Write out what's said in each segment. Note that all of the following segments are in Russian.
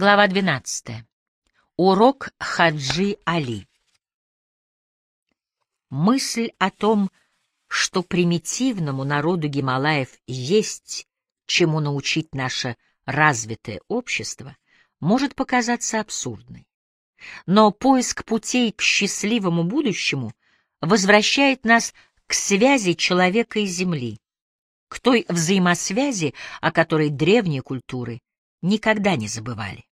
Глава 12. Урок Хаджи Али. Мысль о том, что примитивному народу Гималаев есть чему научить наше развитое общество, может показаться абсурдной. Но поиск путей к счастливому будущему возвращает нас к связи человека и Земли, к той взаимосвязи, о которой древние культуры никогда не забывали.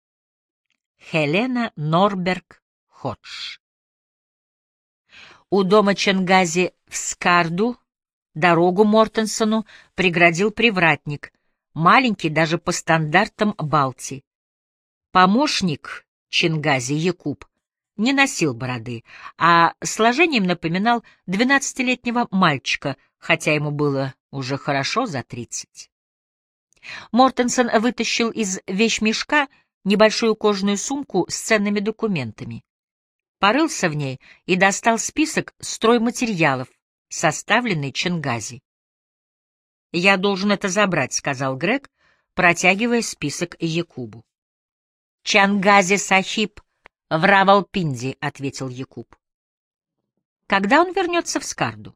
Хелена Норберг Ходж. У дома Ченгази в Скарду дорогу Мортенсону преградил привратник, маленький даже по стандартам Балти. Помощник Ченгази Якуб не носил бороды, а сложением напоминал двенадцатилетнего мальчика, хотя ему было уже хорошо за тридцать. Мортенсон вытащил из вещмешка небольшую кожаную сумку с ценными документами. Порылся в ней и достал список стройматериалов, составленный Ченгази. «Я должен это забрать», — сказал Грег, протягивая список Якубу. «Чангази Сахиб в Равалпинди», — ответил Якуб. «Когда он вернется в Скарду?»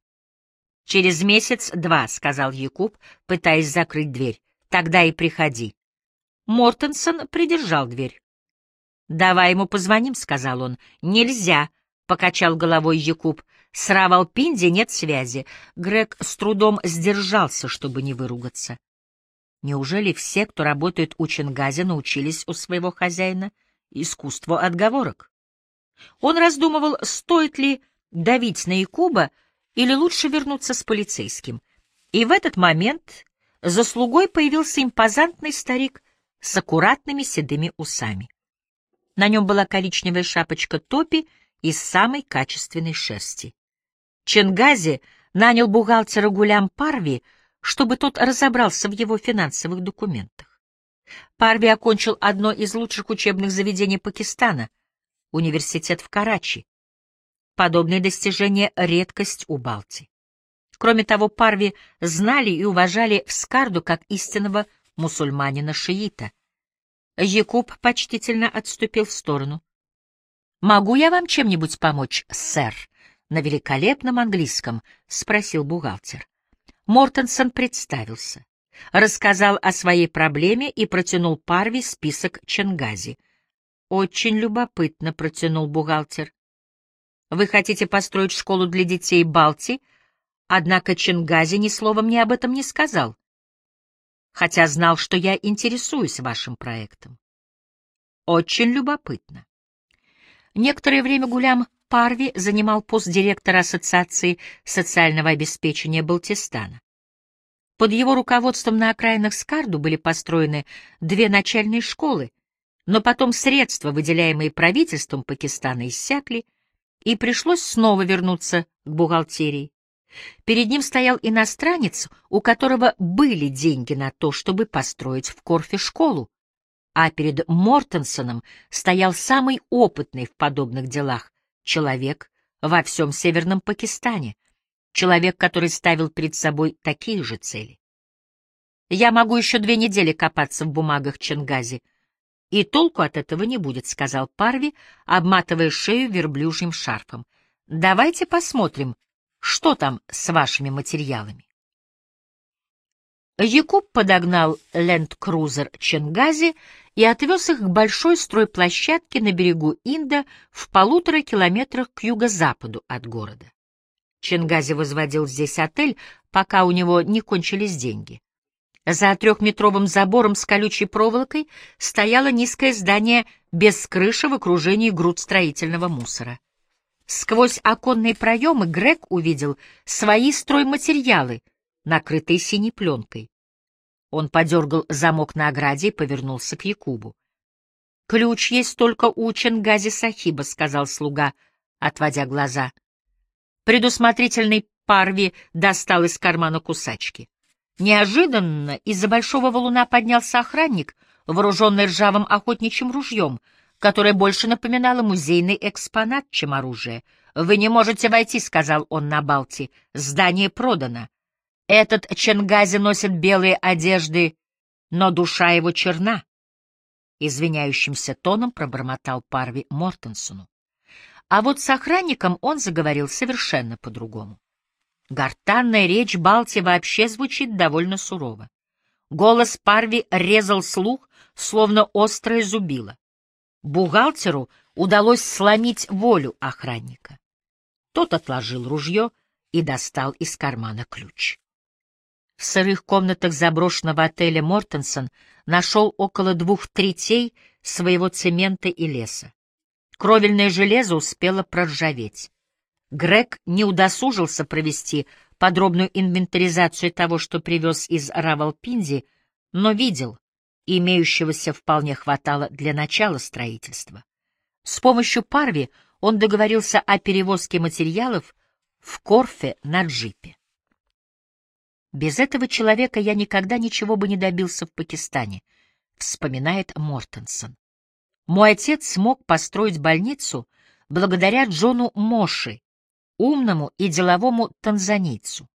«Через месяц-два», — сказал Якуб, пытаясь закрыть дверь. «Тогда и приходи». Мортенсон придержал дверь. «Давай ему позвоним», — сказал он. «Нельзя», — покачал головой Якуб. «С Равалпинди нет связи». Грег с трудом сдержался, чтобы не выругаться. Неужели все, кто работает у Чингази, научились у своего хозяина искусству отговорок? Он раздумывал, стоит ли давить на Якуба или лучше вернуться с полицейским. И в этот момент за слугой появился импозантный старик с аккуратными седыми усами. На нем была коричневая шапочка топи из самой качественной шерсти. Ченгази нанял бухгалтера Гулям Парви, чтобы тот разобрался в его финансовых документах. Парви окончил одно из лучших учебных заведений Пакистана — университет в Карачи. Подобные достижения — редкость у Балти. Кроме того, Парви знали и уважали Скарду как истинного мусульманина-шиита. Якуб почтительно отступил в сторону. «Могу я вам чем-нибудь помочь, сэр?» На великолепном английском спросил бухгалтер. Мортенсон представился, рассказал о своей проблеме и протянул Парви список Ченгази. «Очень любопытно», — протянул бухгалтер. «Вы хотите построить школу для детей Балти?» Однако Ченгази ни словом мне об этом не сказал хотя знал, что я интересуюсь вашим проектом. Очень любопытно. Некоторое время Гулям Парви занимал пост директора Ассоциации социального обеспечения Балтистана. Под его руководством на окраинах Скарду были построены две начальные школы, но потом средства, выделяемые правительством Пакистана, иссякли, и пришлось снова вернуться к бухгалтерии. Перед ним стоял иностранец, у которого были деньги на то, чтобы построить в Корфе школу, а перед Мортенсоном стоял самый опытный в подобных делах человек во всем Северном Пакистане, человек, который ставил перед собой такие же цели. «Я могу еще две недели копаться в бумагах Ченгази, и толку от этого не будет», — сказал Парви, обматывая шею верблюжьим шарфом. «Давайте посмотрим, что там с вашими материалами? Якуб подогнал ленд-крузер Ченгази и отвез их к большой стройплощадке на берегу Инда в полутора километрах к юго-западу от города. Ченгази возводил здесь отель, пока у него не кончились деньги. За трехметровым забором с колючей проволокой стояло низкое здание без крыши в окружении груд строительного мусора. Сквозь оконные проемы Грег увидел свои стройматериалы, накрытые синей пленкой. Он подергал замок на ограде и повернулся к Якубу. — Ключ есть только у Ченгази Сахиба, — сказал слуга, отводя глаза. Предусмотрительный Парви достал из кармана кусачки. Неожиданно из-за большого валуна поднялся охранник, вооруженный ржавым охотничьим ружьем — которая больше напоминала музейный экспонат, чем оружие. «Вы не можете войти», — сказал он на Балти. «Здание продано. Этот Ченгази носит белые одежды, но душа его черна. — извиняющимся тоном пробормотал Парви Мортенсону. А вот с охранником он заговорил совершенно по-другому. Гортанная речь Балти вообще звучит довольно сурово. Голос Парви резал слух, словно острое зубило. Бухгалтеру удалось сломить волю охранника. Тот отложил ружье и достал из кармана ключ. В сырых комнатах заброшенного отеля Мортенсон нашел около двух третей своего цемента и леса. Кровельное железо успело проржаветь. Грег не удосужился провести подробную инвентаризацию того, что привез из Равалпинди, но видел, имеющегося вполне хватало для начала строительства. С помощью Парви он договорился о перевозке материалов в Корфе на джипе. Без этого человека я никогда ничего бы не добился в Пакистане, вспоминает Мортенсон. Мой отец смог построить больницу благодаря Джону Моши, умному и деловому танзанийцу.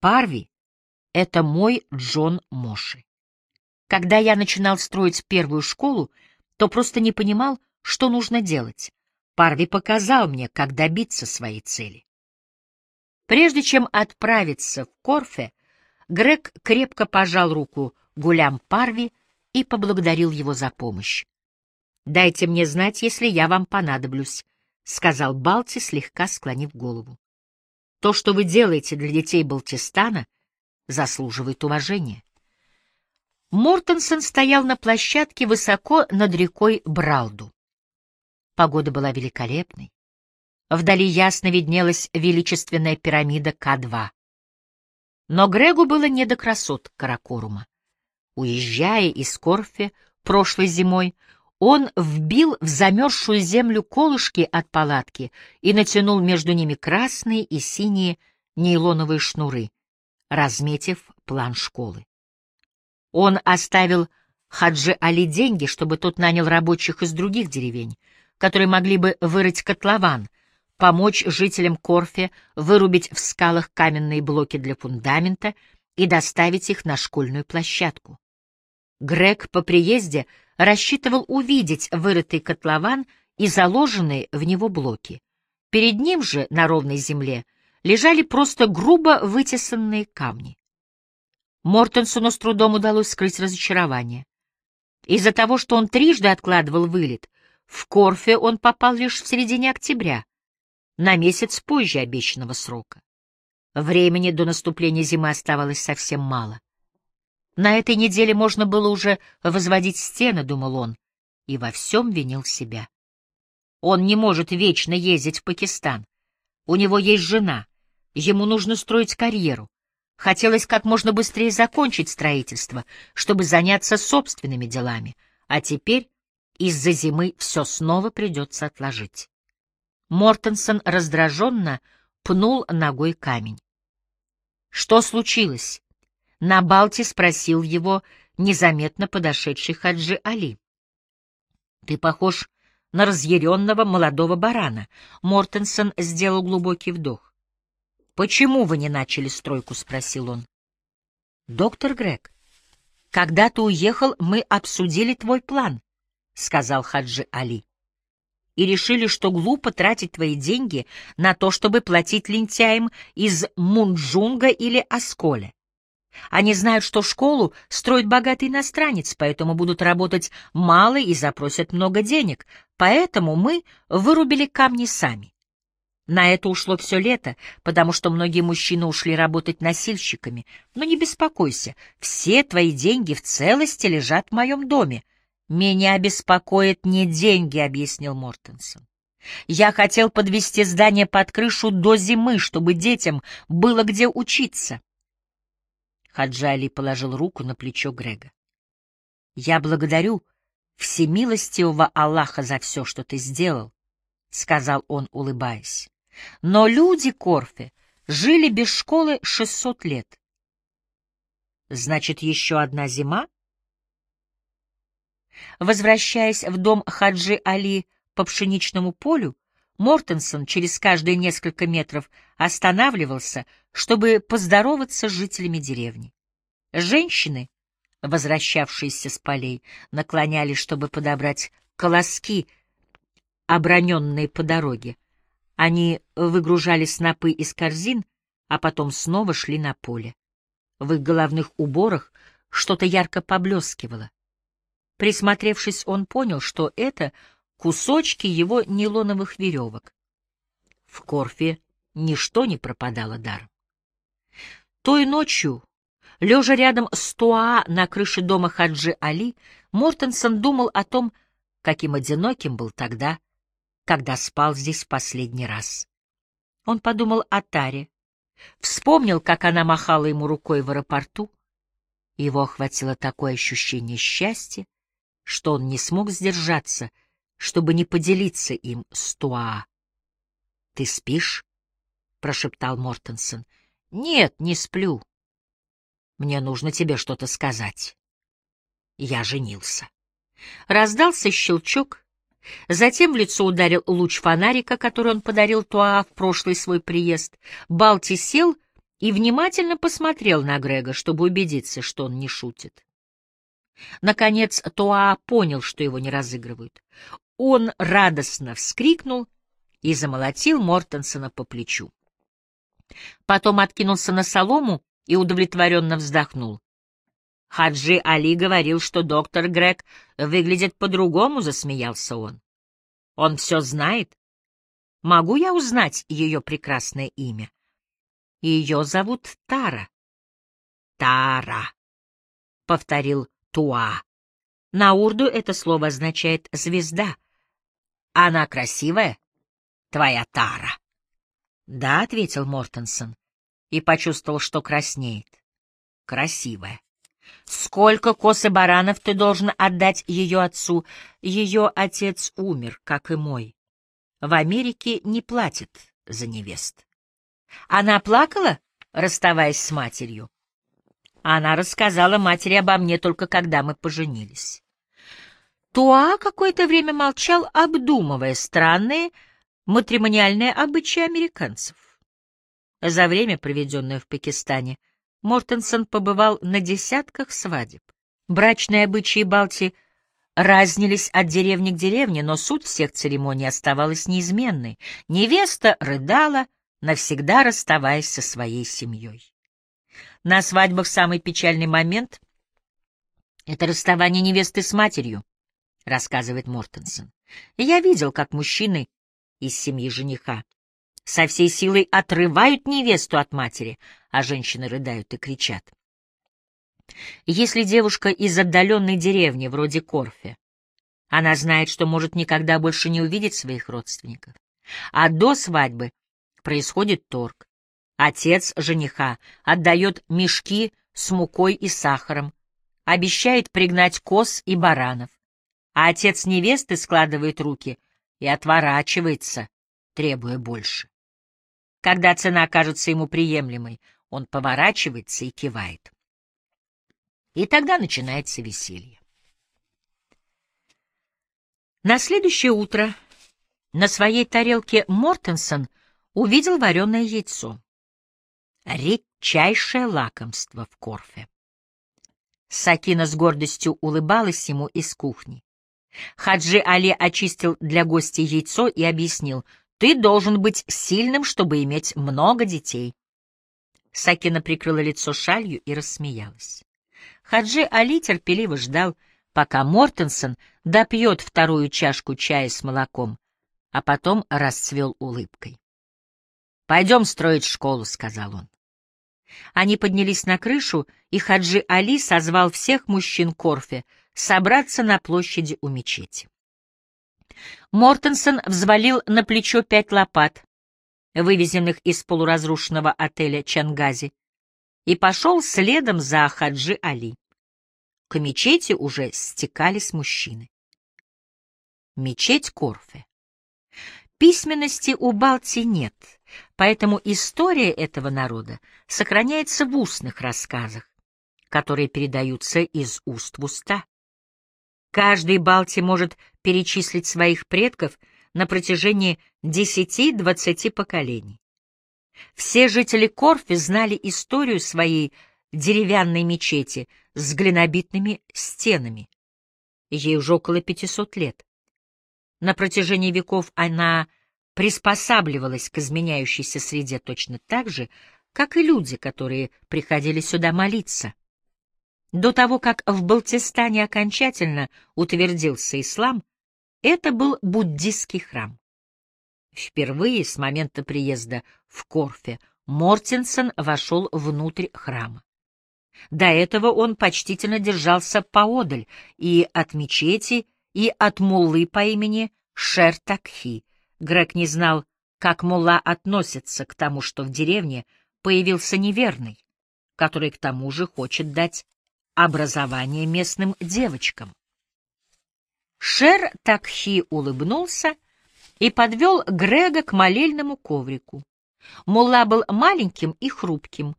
Парви — это мой Джон Моши. Когда я начинал строить первую школу, то просто не понимал, что нужно делать. Парви показал мне, как добиться своей цели. Прежде чем отправиться в Корфе, Грег крепко пожал руку Гулям Парви и поблагодарил его за помощь. «Дайте мне знать, если я вам понадоблюсь», — сказал Балти, слегка склонив голову. «То, что вы делаете для детей Балтистана, заслуживает уважения». Мортенсон стоял на площадке высоко над рекой Бралду. Погода была великолепной. Вдали ясно виднелась величественная пирамида К2. Но Грегу было не до красот Каракорума. Уезжая из Корфе прошлой зимой, он вбил в замерзшую землю колышки от палатки и натянул между ними красные и синие нейлоновые шнуры, разметив план школы. Он оставил Хаджи Али деньги, чтобы тот нанял рабочих из других деревень, которые могли бы вырыть котлован, помочь жителям Корфе вырубить в скалах каменные блоки для фундамента и доставить их на школьную площадку. Грег по приезде рассчитывал увидеть вырытый котлован и заложенные в него блоки. Перед ним же, на ровной земле, лежали просто грубо вытесанные камни. Мортенсону с трудом удалось скрыть разочарование. Из-за того, что он трижды откладывал вылет, в Корфе он попал лишь в середине октября, на месяц позже обещанного срока. Времени до наступления зимы оставалось совсем мало. На этой неделе можно было уже возводить стены, думал он, и во всем винил себя. Он не может вечно ездить в Пакистан. У него есть жена, ему нужно строить карьеру. Хотелось как можно быстрее закончить строительство, чтобы заняться собственными делами, а теперь из-за зимы все снова придется отложить. Мортенсон раздраженно пнул ногой камень. «Что случилось?» На Балте спросил его незаметно подошедший Хаджи Али. «Ты похож на разъяренного молодого барана». Мортенсон сделал глубокий вдох. «Почему вы не начали стройку?» — спросил он. «Доктор Грег, когда ты уехал, мы обсудили твой план», — сказал Хаджи Али. «И решили, что глупо тратить твои деньги на то, чтобы платить лентяям из Мунджунга или Асколя. Они знают, что школу строит богатый иностранец, поэтому будут работать мало и запросят много денег. Поэтому мы вырубили камни сами. На это ушло все лето, потому что многие мужчины ушли работать носильщиками. Но не беспокойся, все твои деньги в целости лежат в моем доме. Меня беспокоят не деньги, — объяснил Мортенсон. Я хотел подвести здание под крышу до зимы, чтобы детям было где учиться. Хаджали положил руку на плечо Грега. «Я благодарю всемилостивого Аллаха за все, что ты сделал», — сказал он, улыбаясь. «Но люди Корфе жили без школы шестьсот лет. Значит, еще одна зима?» Возвращаясь в дом Хаджи Али по пшеничному полю, Мортенсон через каждые несколько метров останавливался, чтобы поздороваться с жителями деревни. Женщины возвращавшиеся с полей, наклонялись, чтобы подобрать колоски, оброненные по дороге. Они выгружали снопы из корзин, а потом снова шли на поле. В их головных уборах что-то ярко поблескивало. Присмотревшись, он понял, что это кусочки его нейлоновых веревок. В Корфе ничто не пропадало даром. Той ночью, лежа рядом с Туа на крыше дома Хаджи Али, Мортенсон думал о том, каким одиноким был тогда, когда спал здесь последний раз. Он подумал о Таре, вспомнил, как она махала ему рукой в аэропорту. Его охватило такое ощущение счастья, что он не смог сдержаться, чтобы не поделиться им с Туа. — Ты спишь? — прошептал Мортенсон. — Нет, не сплю. Мне нужно тебе что-то сказать. Я женился. Раздался щелчок, затем в лицо ударил луч фонарика, который он подарил Туа в прошлый свой приезд. Балти сел и внимательно посмотрел на Грега, чтобы убедиться, что он не шутит. Наконец Туа понял, что его не разыгрывают. Он радостно вскрикнул и замолотил Мортенсона по плечу. Потом откинулся на солому и удовлетворенно вздохнул. Хаджи Али говорил, что доктор Грег выглядит по-другому, засмеялся он. Он все знает. Могу я узнать ее прекрасное имя? Ее зовут Тара. Тара, — повторил Туа. На урду это слово означает «звезда». Она красивая? Твоя Тара. Да, — ответил Мортенсон и почувствовал, что краснеет. Красивая. Сколько косы баранов ты должен отдать ее отцу? Ее отец умер, как и мой. В Америке не платят за невест. Она плакала, расставаясь с матерью? Она рассказала матери обо мне только когда мы поженились. Туа какое-то время молчал, обдумывая странные матримониальные обычаи американцев. За время, проведенное в Пакистане, Мортенсон побывал на десятках свадеб. Брачные обычаи Балти разнились от деревни к деревне, но суть всех церемоний оставалась неизменной. Невеста рыдала, навсегда расставаясь со своей семьей. На свадьбах самый печальный момент — это расставание невесты с матерью, — рассказывает Мортенсон. Я видел, как мужчины из семьи жениха со всей силой отрывают невесту от матери, а женщины рыдают и кричат. Если девушка из отдаленной деревни, вроде Корфе, она знает, что может никогда больше не увидеть своих родственников. А до свадьбы происходит торг. Отец жениха отдает мешки с мукой и сахаром, обещает пригнать коз и баранов, а отец невесты складывает руки и отворачивается, требуя больше. Когда цена кажется ему приемлемой, он поворачивается и кивает. И тогда начинается веселье. На следующее утро на своей тарелке Мортенсон увидел вареное яйцо. Редчайшее лакомство в Корфе. Сакина с гордостью улыбалась ему из кухни. Хаджи Али очистил для гостя яйцо и объяснил — ты должен быть сильным, чтобы иметь много детей. Сакина прикрыла лицо шалью и рассмеялась. Хаджи Али терпеливо ждал, пока Мортенсон допьет вторую чашку чая с молоком, а потом расцвел улыбкой. «Пойдем строить школу», — сказал он. Они поднялись на крышу, и Хаджи Али созвал всех мужчин Корфе собраться на площади у мечети. Мортенсон взвалил на плечо пять лопат, вывезенных из полуразрушенного отеля Чангази, и пошел следом за Хаджи Али. К мечети уже стекались мужчины. Мечеть Корфе. Письменности у Балти нет, поэтому история этого народа сохраняется в устных рассказах, которые передаются из уст в уста. Каждый Балти может перечислить своих предков на протяжении 10-20 поколений. Все жители Корфи знали историю своей деревянной мечети, с глинобитными стенами. Ей уже около пятисот лет. На протяжении веков она приспосабливалась к изменяющейся среде точно так же, как и люди, которые приходили сюда молиться. До того, как в Балтистане окончательно утвердился ислам, это был буддийский храм. Впервые с момента приезда в Корфе Мортенсон вошел внутрь храма. До этого он почтительно держался поодаль и от мечети, и от муллы по имени Шертакхи. Грег не знал, как мулла относится к тому, что в деревне появился неверный, который к тому же хочет дать образование местным девочкам. Шер Такхи улыбнулся и подвел Грега к молельному коврику. Мулла был маленьким и хрупким.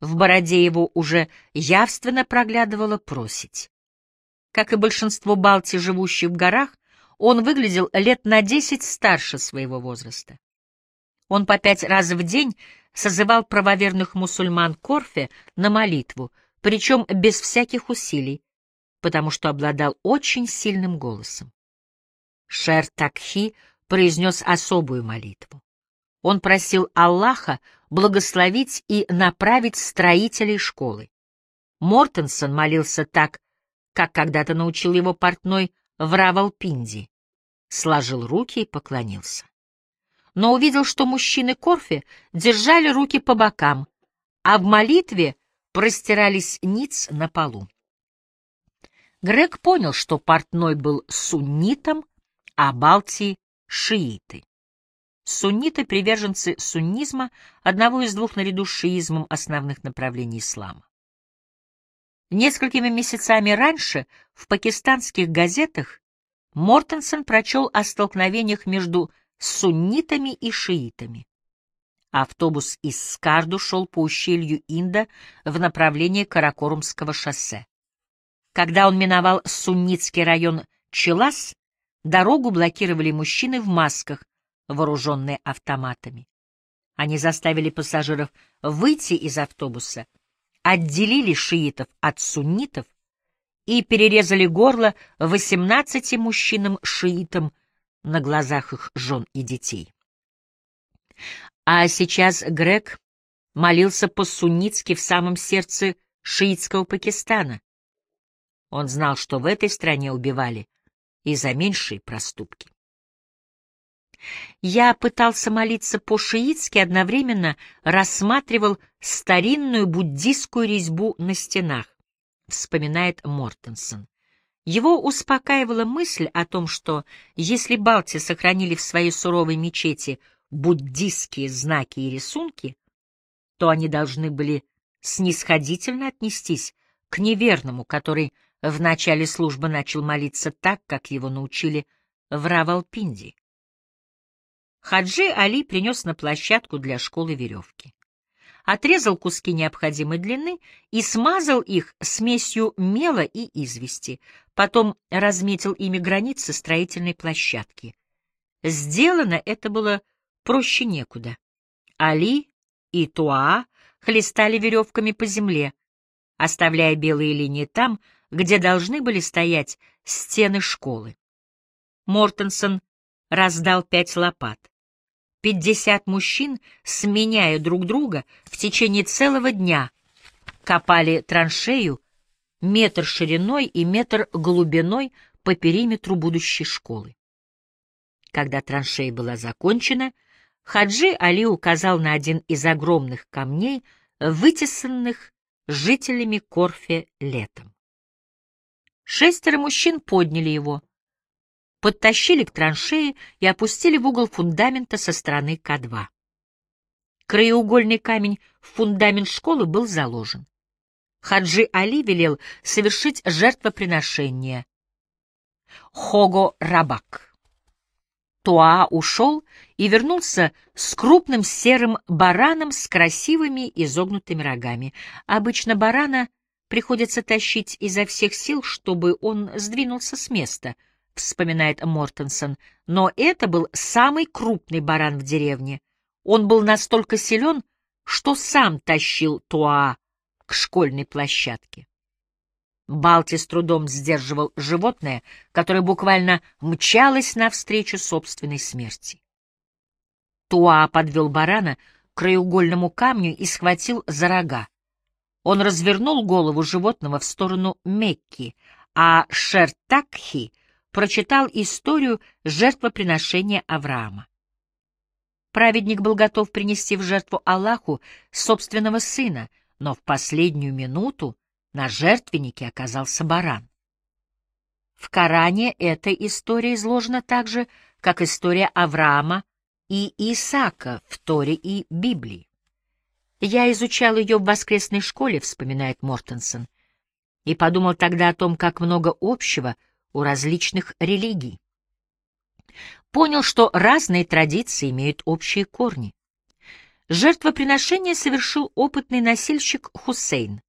В бороде его уже явственно проглядывала просить. Как и большинство балти, живущих в горах, он выглядел лет на десять старше своего возраста. Он по пять раз в день созывал правоверных мусульман Корфе на молитву, причем без всяких усилий, потому что обладал очень сильным голосом. Шер Такхи произнес особую молитву. Он просил Аллаха благословить и направить строителей школы. Мортенсон молился так, как когда-то научил его портной в Равалпинди. Сложил руки и поклонился. Но увидел, что мужчины Корфи держали руки по бокам, а в молитве простирались ниц на полу. Грег понял, что портной был суннитом, а Балтии — шииты. Сунниты — приверженцы суннизма, одного из двух наряду с шиизмом основных направлений ислама. Несколькими месяцами раньше в пакистанских газетах Мортенсон прочел о столкновениях между суннитами и шиитами. Автобус из Скарду шел по ущелью Инда в направлении Каракорумского шоссе. Когда он миновал суннитский район Челас, дорогу блокировали мужчины в масках, вооруженные автоматами. Они заставили пассажиров выйти из автобуса, отделили шиитов от суннитов и перерезали горло 18 мужчинам-шиитам на глазах их жен и детей. А сейчас Грег молился по-суннитски в самом сердце шиитского Пакистана. Он знал, что в этой стране убивали и за меньшие проступки. Я пытался молиться по-шиитски, одновременно рассматривал старинную буддийскую резьбу на стенах, вспоминает Мортенсон. Его успокаивала мысль о том, что если Балти сохранили в своей суровой мечети буддийские знаки и рисунки, то они должны были снисходительно отнестись к неверному, который в начале службы начал молиться так, как его научили в Равалпинди. Хаджи Али принес на площадку для школы веревки. Отрезал куски необходимой длины и смазал их смесью мела и извести, потом разметил ими границы строительной площадки. Сделано это было проще некуда. Али и Туа хлестали веревками по земле, оставляя белые линии там, где должны были стоять стены школы. Мортенсон раздал пять лопат. Пятьдесят мужчин, сменяя друг друга, в течение целого дня копали траншею метр шириной и метр глубиной по периметру будущей школы. Когда траншея была закончена, Хаджи Али указал на один из огромных камней, вытесанных жителями Корфе летом. Шестеро мужчин подняли его — подтащили к траншеи и опустили в угол фундамента со стороны К2. Краеугольный камень в фундамент школы был заложен. Хаджи Али велел совершить жертвоприношение. Хого Рабак. Туа ушел и вернулся с крупным серым бараном с красивыми изогнутыми рогами. Обычно барана приходится тащить изо всех сил, чтобы он сдвинулся с места —— вспоминает Мортенсон, но это был самый крупный баран в деревне. Он был настолько силен, что сам тащил Туа к школьной площадке. Балти с трудом сдерживал животное, которое буквально мчалось навстречу собственной смерти. Туа подвел барана к краеугольному камню и схватил за рога. Он развернул голову животного в сторону Мекки, а Шертакхи прочитал историю жертвоприношения Авраама. Праведник был готов принести в жертву Аллаху собственного сына, но в последнюю минуту на жертвеннике оказался баран. В Коране эта история изложена так же, как история Авраама и Исаака в Торе и Библии. Я изучал ее в воскресной школе, вспоминает Мортенсон, и подумал тогда о том, как много общего у различных религий. Понял, что разные традиции имеют общие корни. Жертвоприношение совершил опытный носильщик Хусейн,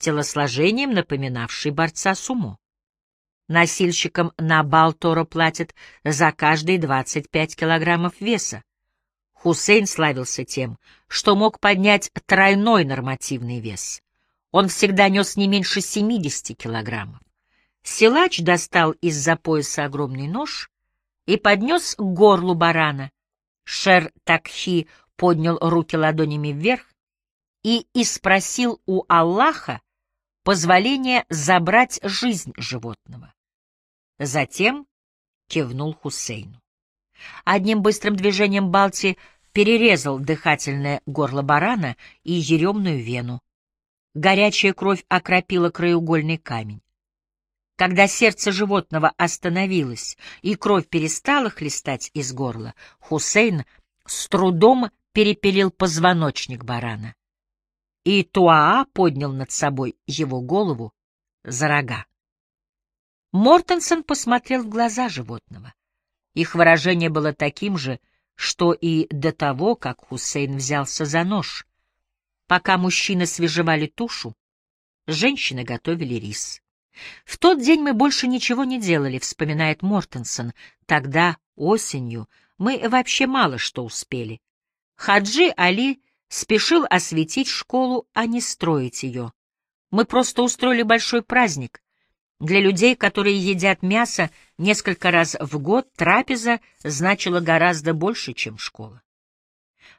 телосложением напоминавший борца сумо. Носильщикам на Балтора платят за каждые 25 килограммов веса. Хусейн славился тем, что мог поднять тройной нормативный вес. Он всегда нес не меньше 70 килограммов. Силач достал из-за пояса огромный нож и поднес к горлу барана. Шер Такхи поднял руки ладонями вверх и испросил у Аллаха позволение забрать жизнь животного. Затем кивнул Хусейну. Одним быстрым движением Балти перерезал дыхательное горло барана и еремную вену. Горячая кровь окропила краеугольный камень. Когда сердце животного остановилось и кровь перестала хлестать из горла, Хусейн с трудом перепилил позвоночник барана. И Туаа поднял над собой его голову за рога. Мортенсон посмотрел в глаза животного. Их выражение было таким же, что и до того, как Хусейн взялся за нож. Пока мужчины свежевали тушу, женщины готовили рис. В тот день мы больше ничего не делали, вспоминает Мортенсон. Тогда, осенью, мы вообще мало что успели. Хаджи Али спешил осветить школу, а не строить ее. Мы просто устроили большой праздник. Для людей, которые едят мясо несколько раз в год, трапеза значила гораздо больше, чем школа.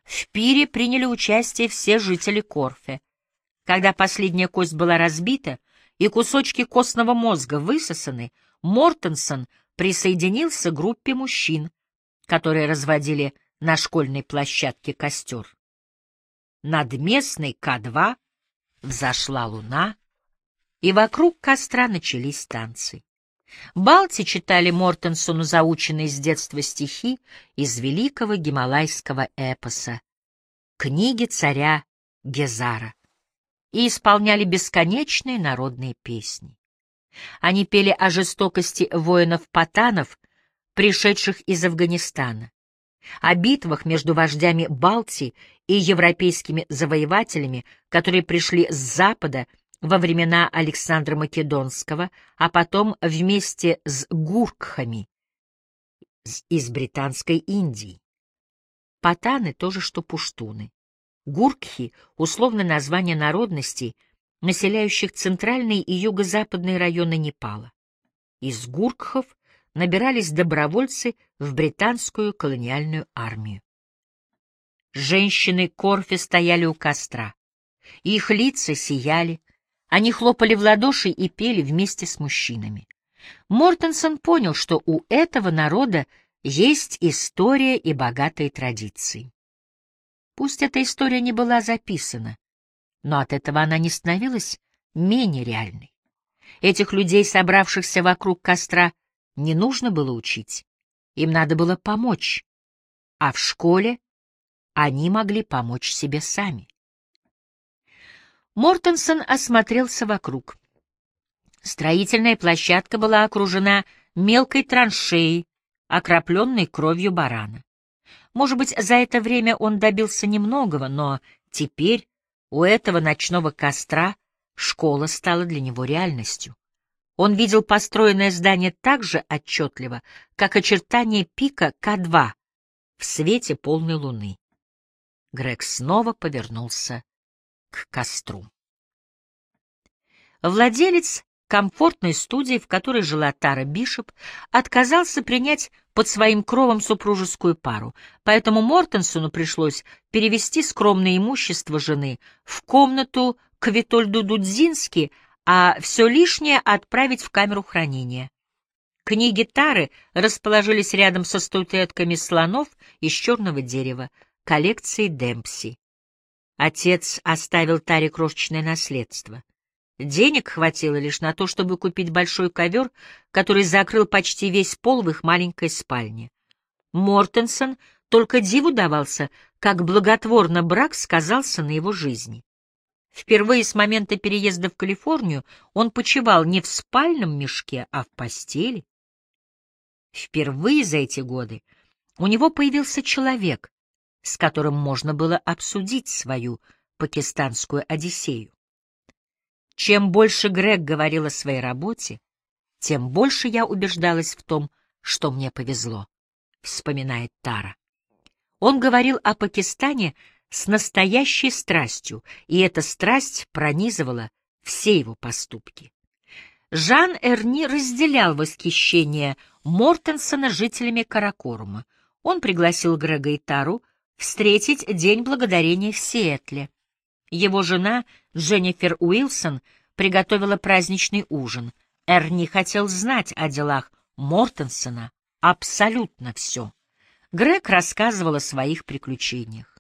В пире приняли участие все жители Корфе. Когда последняя кость была разбита и кусочки костного мозга высосаны, Мортенсон присоединился к группе мужчин, которые разводили на школьной площадке костер. Над местной К2 взошла луна, и вокруг костра начались танцы. Балти читали Мортенсону заученные с детства стихи из великого гималайского эпоса, книги царя Гезара, и исполняли бесконечные народные песни. Они пели о жестокости воинов-патанов, пришедших из Афганистана, о битвах между вождями Балти и европейскими завоевателями, которые пришли с запада во времена Александра Македонского, а потом вместе с гуркхами из Британской Индии. Патаны тоже что пуштуны. Гуркхи — условное название народностей, населяющих центральные и юго-западные районы Непала. Из гуркхов набирались добровольцы в британскую колониальную армию. Женщины Корфи стояли у костра. Их лица сияли, они хлопали в ладоши и пели вместе с мужчинами. Мортенсон понял, что у этого народа есть история и богатые традиции. Пусть эта история не была записана, но от этого она не становилась менее реальной. Этих людей, собравшихся вокруг костра, не нужно было учить, им надо было помочь, а в школе они могли помочь себе сами. Мортенсон осмотрелся вокруг. Строительная площадка была окружена мелкой траншеей, окропленной кровью барана. Может быть, за это время он добился немногого, но теперь у этого ночного костра школа стала для него реальностью. Он видел построенное здание так же отчетливо, как очертания пика К2 в свете полной луны. Грег снова повернулся к костру. Владелец комфортной студии, в которой жила Тара Бишоп, отказался принять под своим кровом супружескую пару, поэтому Мортенсону пришлось перевести скромное имущество жены в комнату к Витольду Дудзински, а все лишнее отправить в камеру хранения. Книги Тары расположились рядом со статуэтками слонов из черного дерева, коллекции Демпси. Отец оставил Таре крошечное наследство. Денег хватило лишь на то, чтобы купить большой ковер, который закрыл почти весь пол в их маленькой спальне. Мортенсон только диву давался, как благотворно брак сказался на его жизни. Впервые с момента переезда в Калифорнию он почивал не в спальном мешке, а в постели. Впервые за эти годы у него появился человек, с которым можно было обсудить свою пакистанскую Одиссею. Чем больше Грег говорил о своей работе, тем больше я убеждалась в том, что мне повезло, — вспоминает Тара. Он говорил о Пакистане с настоящей страстью, и эта страсть пронизывала все его поступки. Жан Эрни разделял восхищение Мортенсона жителями Каракорума. Он пригласил Грега и Тару встретить День Благодарения в Сиэтле. Его жена, Дженнифер Уилсон, приготовила праздничный ужин. Эрни хотел знать о делах Мортенсона абсолютно все. Грег рассказывал о своих приключениях,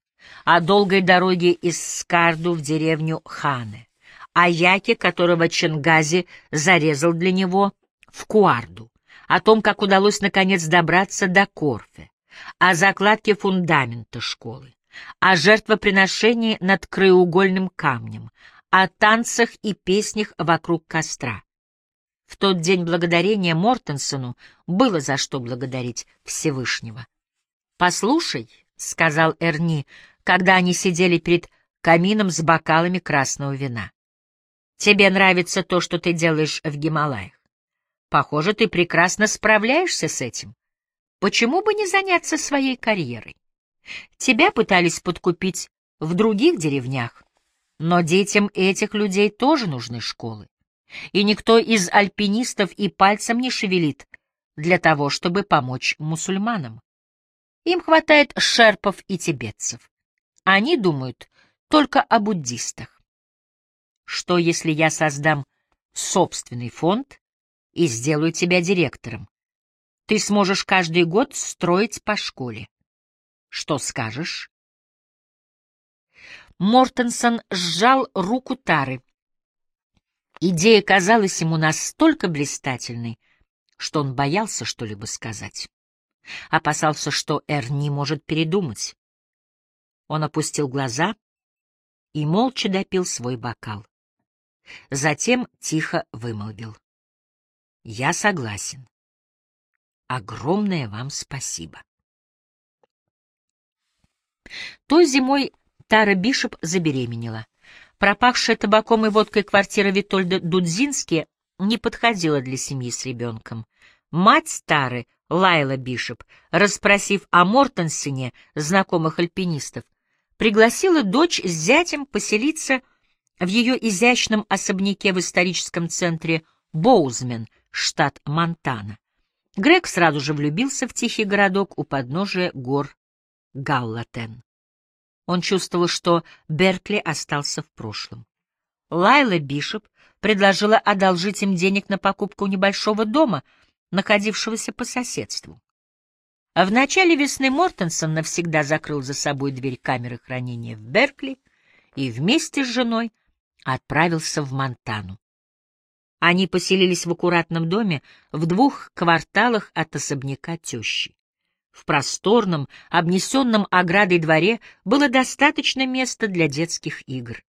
о долгой дороге из Скарду в деревню Хане, о Яке, которого Ченгази зарезал для него в Куарду, о том, как удалось наконец добраться до Корфе, о закладке фундамента школы, о жертвоприношении над краеугольным камнем, о танцах и песнях вокруг костра. В тот день благодарения Мортенсону было за что благодарить Всевышнего. «Послушай», — сказал Эрни, когда они сидели перед камином с бокалами красного вина. «Тебе нравится то, что ты делаешь в Гималаях. Похоже, ты прекрасно справляешься с этим. Почему бы не заняться своей карьерой? Тебя пытались подкупить в других деревнях, но детям этих людей тоже нужны школы. И никто из альпинистов и пальцем не шевелит для того, чтобы помочь мусульманам. Им хватает шерпов и тибетцев. Они думают только о буддистах. Что, если я создам собственный фонд и сделаю тебя директором? Ты сможешь каждый год строить по школе. Что скажешь? Мортенсон сжал руку Тары. Идея казалась ему настолько блистательной, что он боялся что-либо сказать. Опасался, что Эрни может передумать. Он опустил глаза и молча допил свой бокал. Затем тихо вымолвил. — Я согласен. Огромное вам спасибо. Той зимой Тара Бишоп забеременела. Пропахшая табаком и водкой квартира Витольда Дудзински не подходила для семьи с ребенком. Мать Тары, Лайла Бишоп, расспросив о Мортенсене знакомых альпинистов, пригласила дочь с зятем поселиться в ее изящном особняке в историческом центре Боузмен, штат Монтана. Грег сразу же влюбился в тихий городок у подножия гор Галлатен. Он чувствовал, что Беркли остался в прошлом. Лайла Бишоп предложила одолжить им денег на покупку небольшого дома, находившегося по соседству. А в начале весны Мортенсон навсегда закрыл за собой дверь камеры хранения в Беркли и вместе с женой отправился в Монтану. Они поселились в аккуратном доме в двух кварталах от особняка тещи. В просторном, обнесенном оградой дворе было достаточно места для детских игр.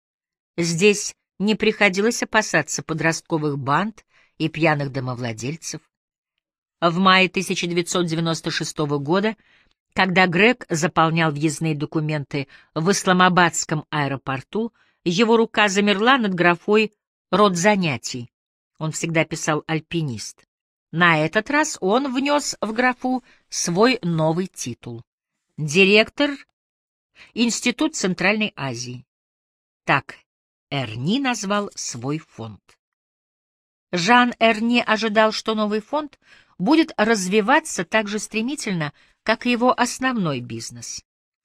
Здесь не приходилось опасаться подростковых банд и пьяных домовладельцев. В мае 1996 года, когда Грег заполнял въездные документы в Исламабадском аэропорту, его рука замерла над графой «Род занятий». Он всегда писал «альпинист». На этот раз он внес в графу свой новый титул. Директор Институт Центральной Азии. Так Эрни назвал свой фонд. Жан Эрни ожидал, что новый фонд будет развиваться так же стремительно, как и его основной бизнес.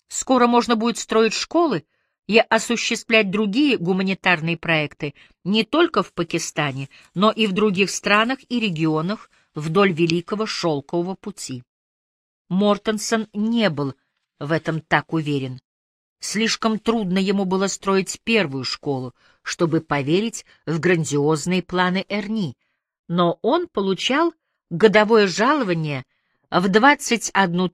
Скоро можно будет строить школы и осуществлять другие гуманитарные проекты не только в Пакистане, но и в других странах и регионах вдоль Великого Шелкового пути. Мортенсон не был в этом так уверен. Слишком трудно ему было строить первую школу, чтобы поверить в грандиозные планы Эрни, но он получал годовое жалование в 21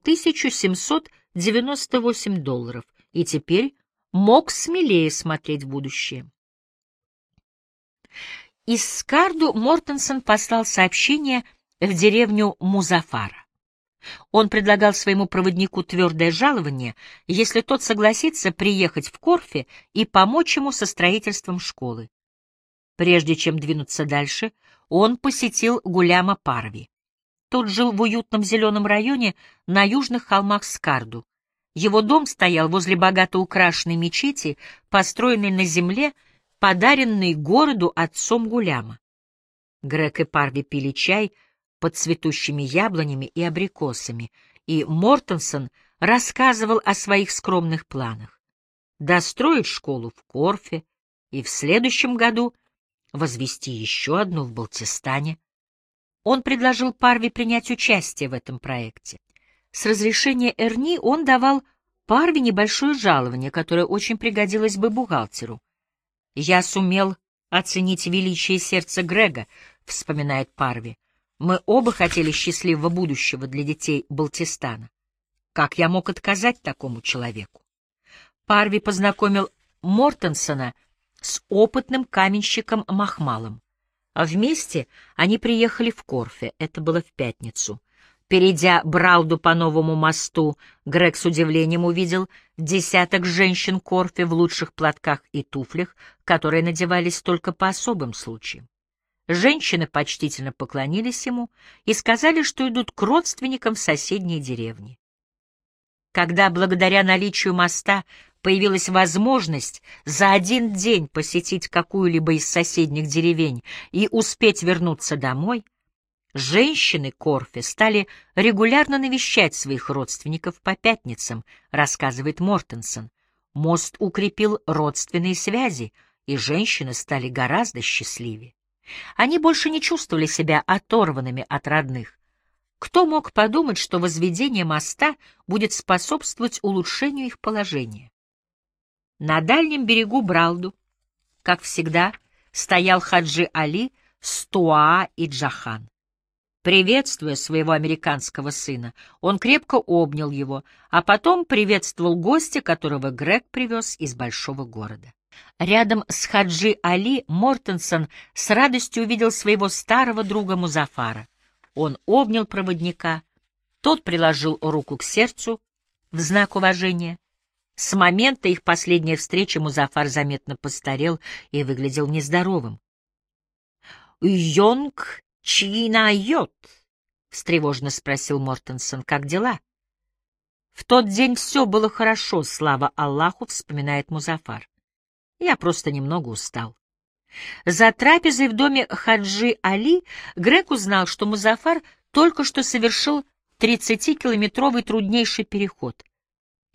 798 долларов и теперь мог смелее смотреть в будущее. Из Скарду Мортенсон послал сообщение в деревню Музафара. Он предлагал своему проводнику твердое жалование, если тот согласится приехать в Корфе и помочь ему со строительством школы. Прежде чем двинуться дальше, он посетил Гуляма Парви. Тот жил в уютном зеленом районе на южных холмах Скарду. Его дом стоял возле богато украшенной мечети, построенной на земле, подаренной городу отцом Гуляма. Грек и Парви пили чай — под цветущими яблонями и абрикосами, и Мортенсон рассказывал о своих скромных планах. Достроить школу в Корфе и в следующем году возвести еще одну в Балтистане. Он предложил Парви принять участие в этом проекте. С разрешения Эрни он давал Парви небольшое жалование, которое очень пригодилось бы бухгалтеру. «Я сумел оценить величие сердца Грега», — вспоминает Парви. Мы оба хотели счастливого будущего для детей Балтистана. Как я мог отказать такому человеку? Парви познакомил Мортенсона с опытным каменщиком Махмалом. А вместе они приехали в Корфе, это было в пятницу. Перейдя Бралду по новому мосту, Грег с удивлением увидел десяток женщин Корфе в лучших платках и туфлях, которые надевались только по особым случаям. Женщины почтительно поклонились ему и сказали, что идут к родственникам в соседней деревне. Когда благодаря наличию моста появилась возможность за один день посетить какую-либо из соседних деревень и успеть вернуться домой, женщины Корфе стали регулярно навещать своих родственников по пятницам, рассказывает Мортенсон. Мост укрепил родственные связи, и женщины стали гораздо счастливее. Они больше не чувствовали себя оторванными от родных. Кто мог подумать, что возведение моста будет способствовать улучшению их положения? На дальнем берегу Бралду, как всегда, стоял Хаджи Али с Туаа и Джахан. Приветствуя своего американского сына, он крепко обнял его, а потом приветствовал гостя, которого Грег привез из большого города. Рядом с Хаджи Али Мортенсон с радостью увидел своего старого друга Музафара. Он обнял проводника, тот приложил руку к сердцу в знак уважения. С момента их последней встречи Музафар заметно постарел и выглядел нездоровым. «Йонг Чина Йот?» — встревожно спросил Мортенсон. «Как дела?» «В тот день все было хорошо, слава Аллаху», — вспоминает Музафар. Я просто немного устал. За трапезой в доме Хаджи Али Грег узнал, что Музафар только что совершил 30-километровый труднейший переход.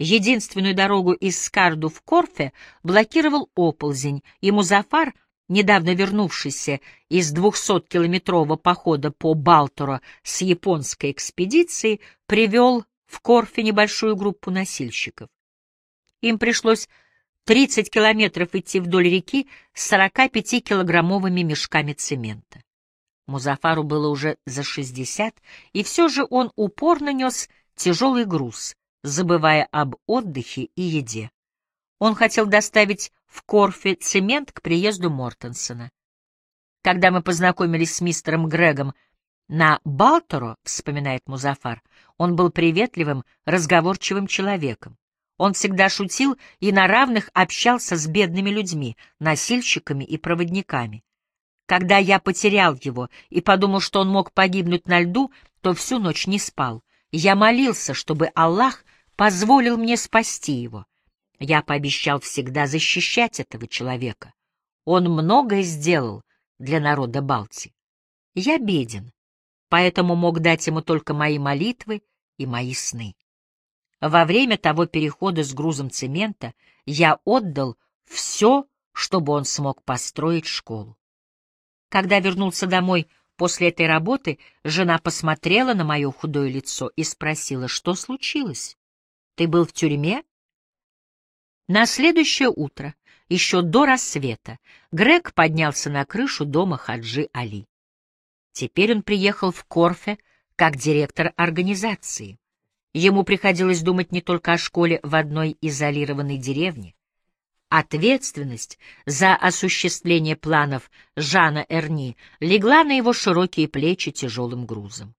Единственную дорогу из Скарду в Корфе блокировал оползень, и Музафар, недавно вернувшийся из 200-километрового похода по Балтору с японской экспедицией, привел в Корфе небольшую группу носильщиков. Им пришлось 30 километров идти вдоль реки с 45-килограммовыми мешками цемента. Музафару было уже за 60, и все же он упорно нес тяжелый груз, забывая об отдыхе и еде. Он хотел доставить в Корфе цемент к приезду Мортенсона. Когда мы познакомились с мистером Грегом на Балторо, вспоминает Музафар, он был приветливым, разговорчивым человеком. Он всегда шутил и на равных общался с бедными людьми, носильщиками и проводниками. Когда я потерял его и подумал, что он мог погибнуть на льду, то всю ночь не спал. Я молился, чтобы Аллах позволил мне спасти его. Я пообещал всегда защищать этого человека. Он многое сделал для народа Балтии. Я беден, поэтому мог дать ему только мои молитвы и мои сны. Во время того перехода с грузом цемента я отдал все, чтобы он смог построить школу. Когда вернулся домой после этой работы, жена посмотрела на мое худое лицо и спросила, что случилось? Ты был в тюрьме? На следующее утро, еще до рассвета, Грег поднялся на крышу дома Хаджи Али. Теперь он приехал в Корфе как директор организации. Ему приходилось думать не только о школе в одной изолированной деревне. Ответственность за осуществление планов Жана Эрни легла на его широкие плечи тяжелым грузом.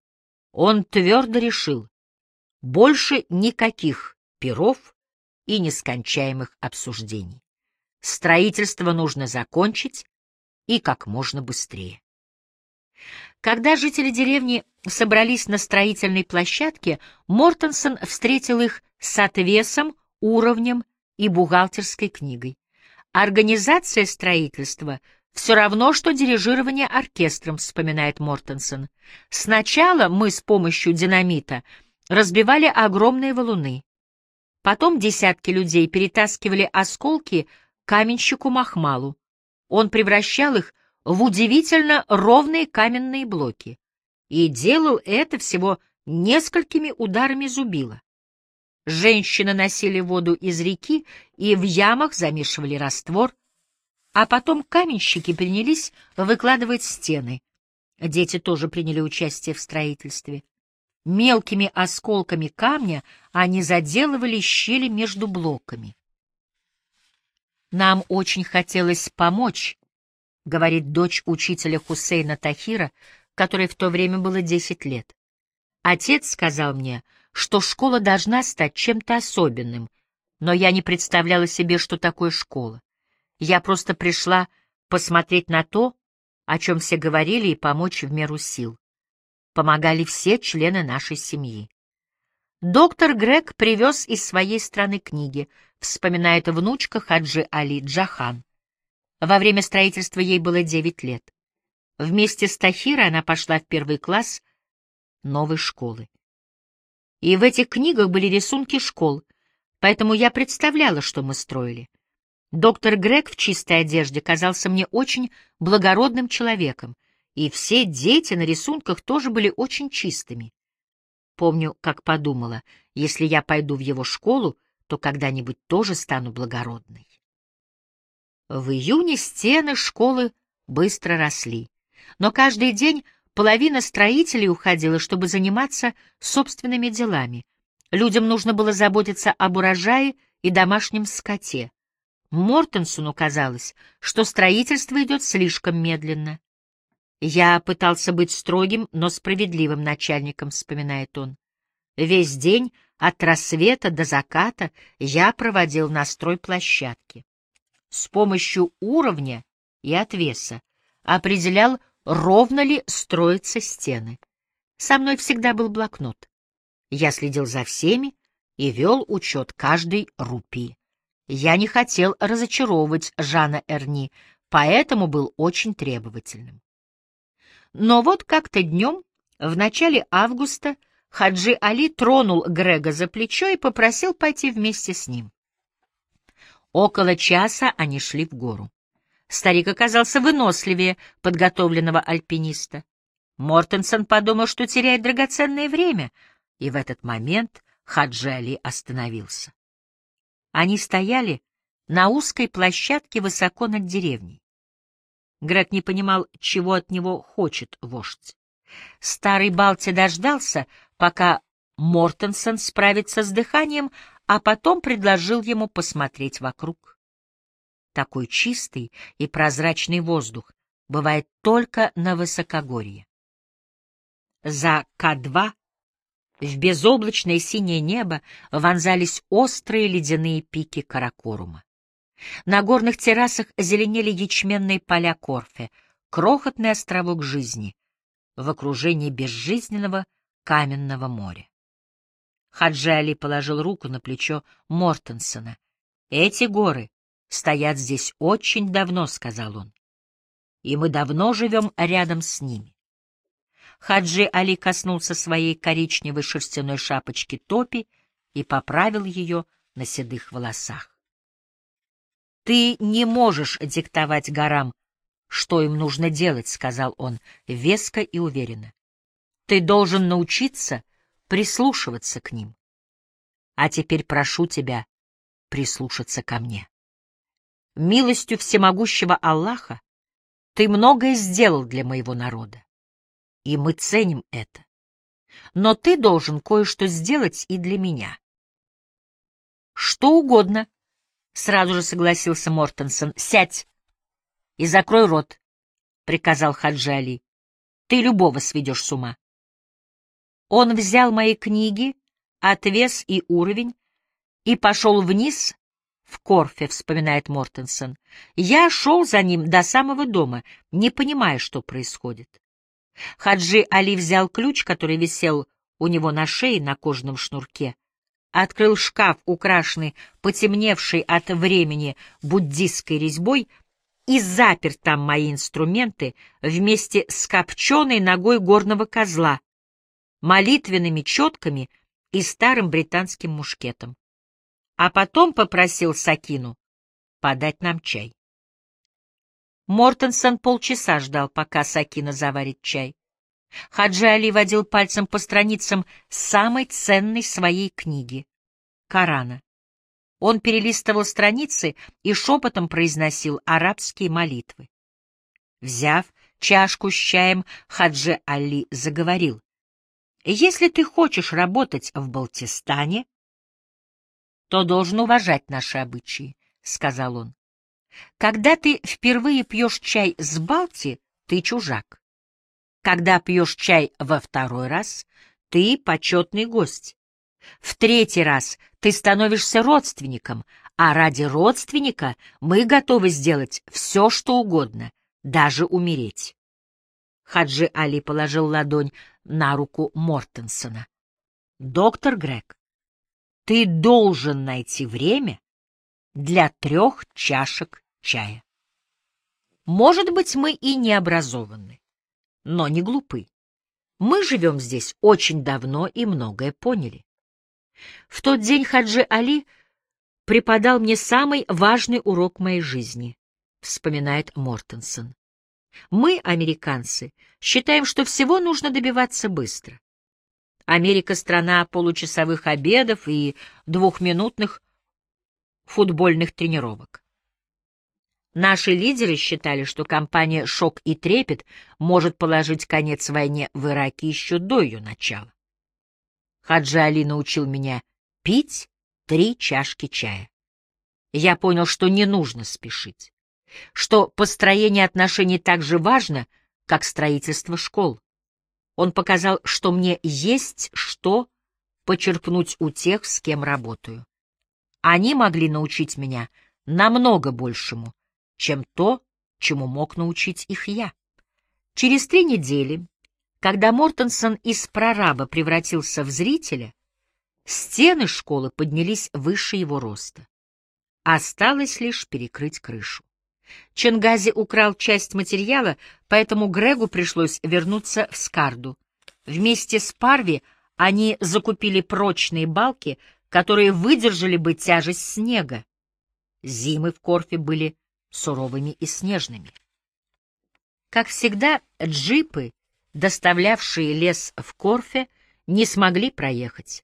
Он твердо решил, больше никаких перов и нескончаемых обсуждений. Строительство нужно закончить и как можно быстрее. Когда жители деревни собрались на строительной площадке, Мортенсон встретил их с отвесом, уровнем и бухгалтерской книгой. Организация строительства все равно, что дирижирование оркестром, вспоминает Мортенсон. Сначала мы с помощью динамита разбивали огромные валуны. Потом десятки людей перетаскивали осколки каменщику Махмалу. Он превращал их в удивительно ровные каменные блоки и делал это всего несколькими ударами зубила. Женщины носили воду из реки и в ямах замешивали раствор, а потом каменщики принялись выкладывать стены. Дети тоже приняли участие в строительстве. Мелкими осколками камня они заделывали щели между блоками. Нам очень хотелось помочь — говорит дочь учителя Хусейна Тахира, которой в то время было десять лет. Отец сказал мне, что школа должна стать чем-то особенным, но я не представляла себе, что такое школа. Я просто пришла посмотреть на то, о чем все говорили, и помочь в меру сил. Помогали все члены нашей семьи. Доктор Грег привез из своей страны книги, вспоминает внучка Хаджи Али Джахан. Во время строительства ей было девять лет. Вместе с Тахирой она пошла в первый класс новой школы. И в этих книгах были рисунки школ, поэтому я представляла, что мы строили. Доктор Грег в чистой одежде казался мне очень благородным человеком, и все дети на рисунках тоже были очень чистыми. Помню, как подумала, если я пойду в его школу, то когда-нибудь тоже стану благородной. В июне стены школы быстро росли, но каждый день половина строителей уходила, чтобы заниматься собственными делами. Людям нужно было заботиться об урожае и домашнем скоте. Мортенсону казалось, что строительство идет слишком медленно. «Я пытался быть строгим, но справедливым начальником», — вспоминает он. «Весь день, от рассвета до заката, я проводил на стройплощадке с помощью уровня и отвеса определял, ровно ли строятся стены. Со мной всегда был блокнот. Я следил за всеми и вел учет каждой рупии. Я не хотел разочаровывать Жана Эрни, поэтому был очень требовательным. Но вот как-то днем, в начале августа, Хаджи Али тронул Грега за плечо и попросил пойти вместе с ним. Около часа они шли в гору. Старик оказался выносливее подготовленного альпиниста. Мортенсон подумал, что теряет драгоценное время, и в этот момент Хаджи Али остановился. Они стояли на узкой площадке высоко над деревней. Грег не понимал, чего от него хочет вождь. Старый Балти дождался, пока Мортенсон справится с дыханием, а потом предложил ему посмотреть вокруг. Такой чистый и прозрачный воздух бывает только на высокогорье. За К2 в безоблачное синее небо вонзались острые ледяные пики Каракорума. На горных террасах зеленели ячменные поля Корфе, крохотный островок жизни в окружении безжизненного каменного моря. Хаджи Али положил руку на плечо Мортенсона. «Эти горы стоят здесь очень давно», — сказал он. «И мы давно живем рядом с ними. Хаджи Али коснулся своей коричневой шерстяной шапочки топи и поправил ее на седых волосах. «Ты не можешь диктовать горам, что им нужно делать», — сказал он, веско и уверенно. «Ты должен научиться прислушиваться к ним. А теперь прошу тебя прислушаться ко мне. Милостью всемогущего Аллаха ты многое сделал для моего народа, и мы ценим это. Но ты должен кое-что сделать и для меня. Что угодно, — сразу же согласился Мортенсон. Сядь и закрой рот, — приказал Хаджи Али. Ты любого сведешь с ума. Он взял мои книги, отвес и уровень и пошел вниз в Корфе, вспоминает Мортенсон. Я шел за ним до самого дома, не понимая, что происходит. Хаджи Али взял ключ, который висел у него на шее на кожаном шнурке, открыл шкаф, украшенный, потемневший от времени буддистской резьбой, и запер там мои инструменты вместе с копченой ногой горного козла, молитвенными четками и старым британским мушкетом а потом попросил Сакину подать нам чай. Мортенсон полчаса ждал, пока Сакина заварит чай. Хаджи Али водил пальцем по страницам самой ценной своей книги — Корана. Он перелистывал страницы и шепотом произносил арабские молитвы. Взяв чашку с чаем, Хаджи Али заговорил. «Если ты хочешь работать в Балтистане, то должен уважать наши обычаи, — сказал он. Когда ты впервые пьешь чай с Балти, ты чужак. Когда пьешь чай во второй раз, ты почетный гость. В третий раз ты становишься родственником, а ради родственника мы готовы сделать все, что угодно, даже умереть. Хаджи Али положил ладонь на руку Мортенсона. «Доктор Грег, ты должен найти время для трех чашек чая. Может быть, мы и не образованы, но не глупы. Мы живем здесь очень давно и многое поняли. В тот день Хаджи Али преподал мне самый важный урок моей жизни, вспоминает Мортенсон. Мы, американцы, считаем, что всего нужно добиваться быстро. Америка — страна получасовых обедов и двухминутных футбольных тренировок. Наши лидеры считали, что компания «Шок и трепет» может положить конец войне в Ираке еще до ее начала. Хаджи Али научил меня пить три чашки чая. Я понял, что не нужно спешить, что построение отношений так же важно, как строительство школ. Он показал, что мне есть что почерпнуть у тех, с кем работаю. Они могли научить меня намного большему, чем то, чему мог научить их я. Через три недели, когда Мортенсон из прораба превратился в зрителя, стены школы поднялись выше его роста. Осталось лишь перекрыть крышу. Ченгази украл часть материала, поэтому Грегу пришлось вернуться в Скарду. Вместе с Парви они закупили прочные балки, которые выдержали бы тяжесть снега. Зимы в Корфе были суровыми и снежными. Как всегда, джипы, доставлявшие лес в Корфе, не смогли проехать.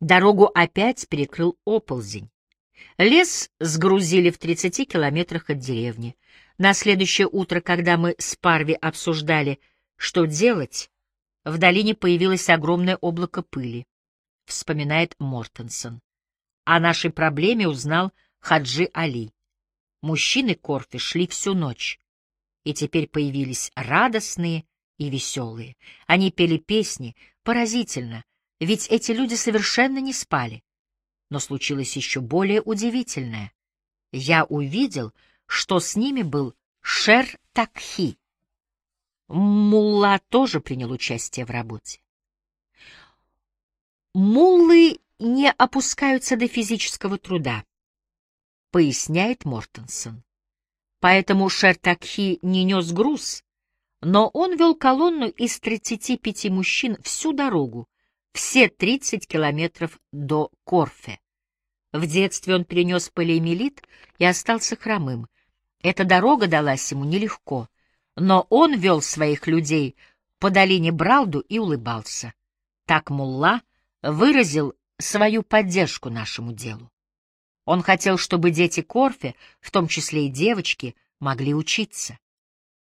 Дорогу опять перекрыл оползень. Лес сгрузили в 30 километрах от деревни. На следующее утро, когда мы с Парви обсуждали, что делать, в долине появилось огромное облако пыли, вспоминает Мортенсон. О нашей проблеме узнал Хаджи Али. Мужчины Корфи шли всю ночь, и теперь появились радостные и веселые. Они пели песни, поразительно, ведь эти люди совершенно не спали. Но случилось еще более удивительное. Я увидел, что с ними был Шер Такхи. Мулла тоже принял участие в работе. Муллы не опускаются до физического труда, поясняет Мортенсон. Поэтому Шер Такхи не нес груз, Но он вел колонну из 35 мужчин всю дорогу, все 30 километров до Корфе. В детстве он перенес полиэмилит и остался хромым. Эта дорога далась ему нелегко, но он вел своих людей по долине Бралду и улыбался. Так Мулла выразил свою поддержку нашему делу. Он хотел, чтобы дети Корфе, в том числе и девочки, могли учиться.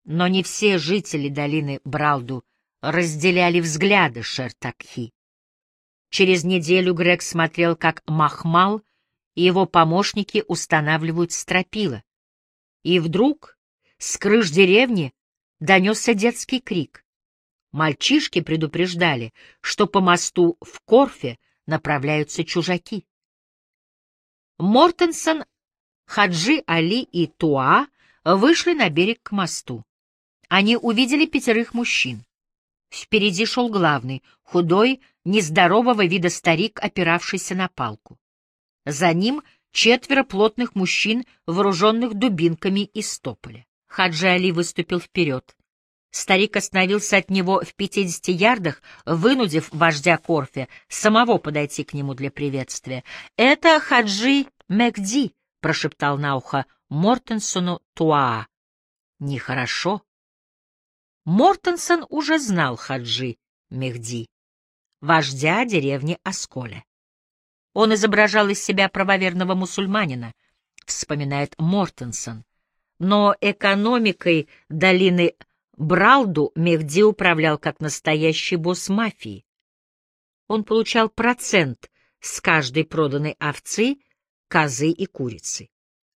Но не все жители долины Бралду разделяли взгляды Шертакхи. Через неделю Грег смотрел, как Махмал и его помощники устанавливают стропила. И вдруг с крыш деревни донесся детский крик. Мальчишки предупреждали, что по мосту в Корфе направляются чужаки. Мортенсон, Хаджи Али и Туа вышли на берег к мосту. Они увидели пятерых мужчин. Впереди шел главный, худой, нездорового вида старик, опиравшийся на палку. За ним четверо плотных мужчин, вооруженных дубинками из тополя. Хаджи Али выступил вперед. Старик остановился от него в пятидесяти ярдах, вынудив вождя Корфе самого подойти к нему для приветствия. — Это Хаджи Мекди, — прошептал на ухо Мортенсону Туаа. — Нехорошо. Мортенсон уже знал Хаджи Мехди, вождя деревни Осколя. Он изображал из себя правоверного мусульманина, вспоминает Мортенсон, но экономикой долины Бралду Мехди управлял как настоящий босс мафии. Он получал процент с каждой проданной овцы, козы и курицы.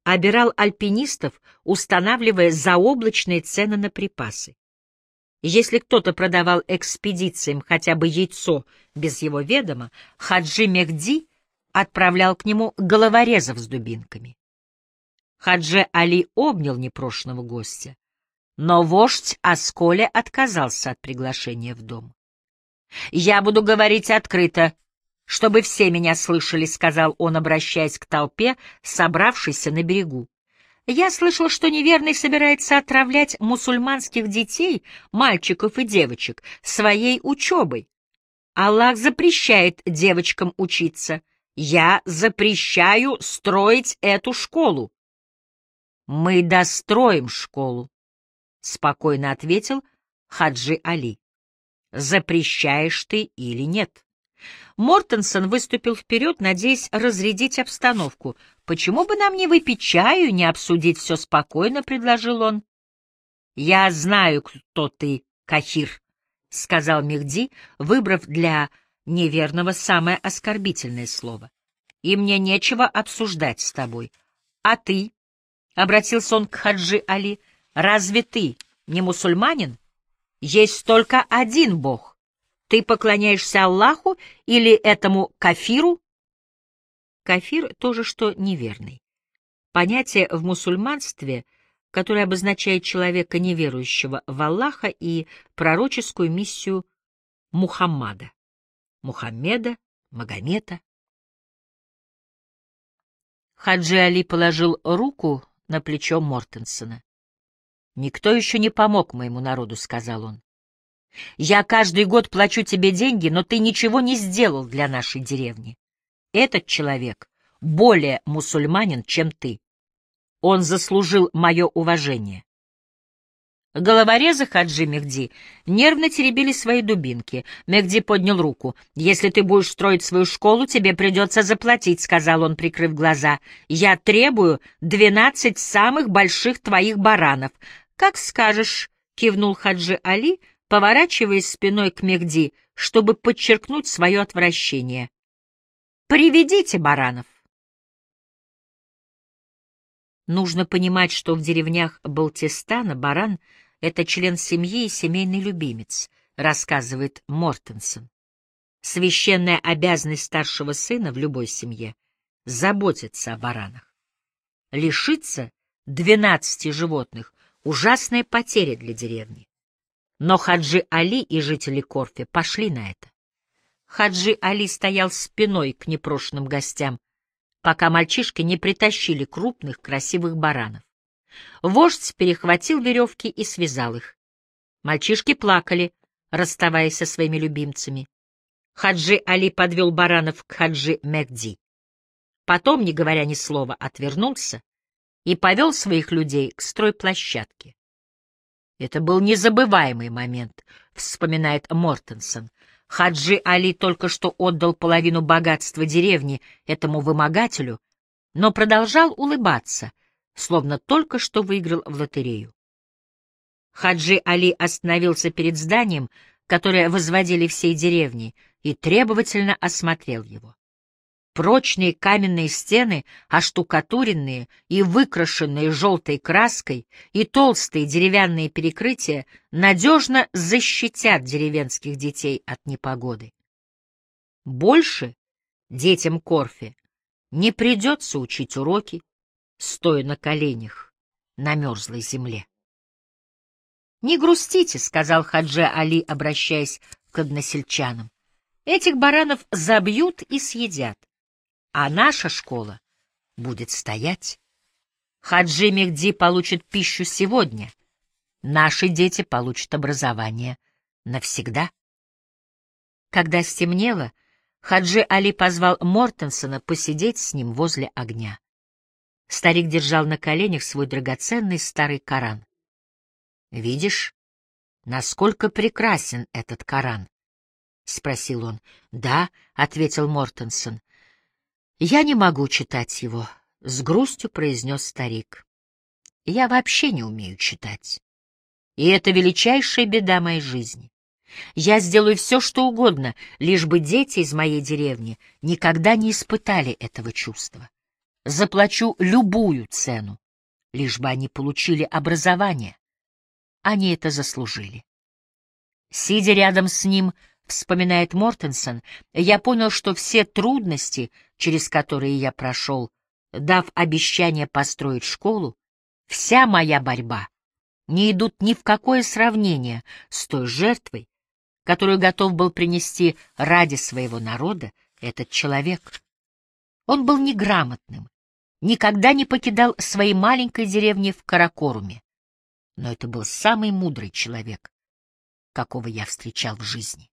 Обирал альпинистов, устанавливая заоблачные цены на припасы. Если кто-то продавал экспедициям хотя бы яйцо без его ведома, Хаджи Мехди отправлял к нему головорезов с дубинками. Хаджи Али обнял непрошенного гостя. Но вождь Асколя отказался от приглашения в дом. «Я буду говорить открыто, чтобы все меня слышали», — сказал он, обращаясь к толпе, собравшейся на берегу. «Я слышал, что неверный собирается отравлять мусульманских детей, мальчиков и девочек, своей учебой. Аллах запрещает девочкам учиться. Я запрещаю строить эту школу. Мы достроим школу. — спокойно ответил Хаджи Али. «Запрещаешь ты или нет?» Мортенсон выступил вперед, надеясь разрядить обстановку. «Почему бы нам не выпить чаю, не обсудить все спокойно?» — предложил он. «Я знаю, кто ты, Кахир», — сказал Мехди, выбрав для неверного самое оскорбительное слово. «И мне нечего обсуждать с тобой. А ты?» — обратился он к Хаджи Али — Разве ты не мусульманин? Есть только один Бог. Ты поклоняешься Аллаху или этому кафиру? Кафир — тоже что неверный. Понятие в мусульманстве, которое обозначает человека, неверующего в Аллаха и пророческую миссию Мухаммада. Мухаммеда, Магомета. Хаджи Али положил руку на плечо Мортенсона. «Никто еще не помог моему народу», — сказал он. «Я каждый год плачу тебе деньги, но ты ничего не сделал для нашей деревни. Этот человек более мусульманин, чем ты. Он заслужил мое уважение». Головорезы Хаджи Мехди нервно теребили свои дубинки. Мехди поднял руку. «Если ты будешь строить свою школу, тебе придется заплатить», — сказал он, прикрыв глаза. «Я требую двенадцать самых больших твоих баранов. «Как скажешь», — кивнул Хаджи Али, поворачиваясь спиной к Мехди, чтобы подчеркнуть свое отвращение. «Приведите баранов». Нужно понимать, что в деревнях Балтистана баран — это член семьи и семейный любимец, рассказывает Мортенсон. Священная обязанность старшего сына в любой семье — заботиться о баранах. Лишиться двенадцати животных Ужасная потеря для деревни. Но Хаджи Али и жители Корфи пошли на это. Хаджи Али стоял спиной к непрошенным гостям, пока мальчишки не притащили крупных красивых баранов. Вождь перехватил веревки и связал их. Мальчишки плакали, расставаясь со своими любимцами. Хаджи Али подвел баранов к Хаджи Мехди. Потом, не говоря ни слова, отвернулся и повел своих людей к стройплощадке. Это был незабываемый момент, вспоминает Мортенсон. Хаджи Али только что отдал половину богатства деревни этому вымогателю, но продолжал улыбаться, словно только что выиграл в лотерею. Хаджи Али остановился перед зданием, которое возводили всей деревни, и требовательно осмотрел его. Прочные каменные стены, оштукатуренные и выкрашенные желтой краской, и толстые деревянные перекрытия надежно защитят деревенских детей от непогоды. Больше детям Корфе не придется учить уроки, стоя на коленях на мерзлой земле. «Не грустите», — сказал Хаджи Али, обращаясь к односельчанам. «Этих баранов забьют и съедят а наша школа будет стоять. Хаджи Мехди получит пищу сегодня, наши дети получат образование навсегда. Когда стемнело, Хаджи Али позвал Мортенсона посидеть с ним возле огня. Старик держал на коленях свой драгоценный старый Коран. «Видишь, насколько прекрасен этот Коран?» — спросил он. «Да», — ответил Мортенсон, «Я не могу читать его», — с грустью произнес старик. «Я вообще не умею читать. И это величайшая беда моей жизни. Я сделаю все, что угодно, лишь бы дети из моей деревни никогда не испытали этого чувства. Заплачу любую цену, лишь бы они получили образование. Они это заслужили». Сидя рядом с ним, — вспоминает Мортенсон, я понял, что все трудности, через которые я прошел, дав обещание построить школу, вся моя борьба не идут ни в какое сравнение с той жертвой, которую готов был принести ради своего народа этот человек. Он был неграмотным, никогда не покидал своей маленькой деревни в Каракоруме, но это был самый мудрый человек, какого я встречал в жизни.